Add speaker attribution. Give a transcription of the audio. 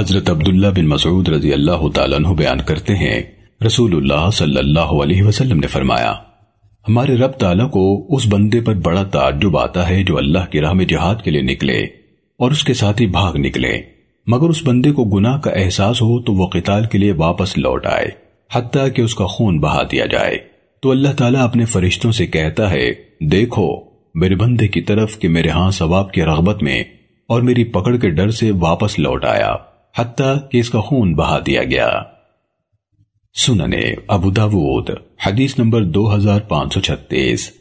Speaker 1: حضرت عبداللہ بن مسعود رضی اللہ تعالیٰ عنہ بیان کرتے ہیں۔ رسول اللہ صلی اللہ علیہ وسلم نے فرمایا، ہمارے رب تعالیٰ کو اس بندے پر بڑا تعجب آتا ہے جو اللہ کی راہ میں جہاد کے لیے نکلے اور اس کے ساتھ ہی بھاگ نکلے۔ مگر اس بندے کو گناہ کا احساس ہو تو وہ قتال کے لیے واپس لوٹ آئے، حتیٰ کہ اس کا خون بہا دیا جائے۔ تو اللہ تعالیٰ اپنے فرشتوں سے کہتا ہے، دیکھو، میرے بندے کی طرف کہ میرے ہاں ثواب کی رغبت میں اور میری پکڑ کے ڈر سے واپس لوٹ آیا۔ حت کیس کا خون بہا دیا گیا۔ سننے ابودا بوت حدیث نمبر دو ہزار پانچ سو چھتیس۔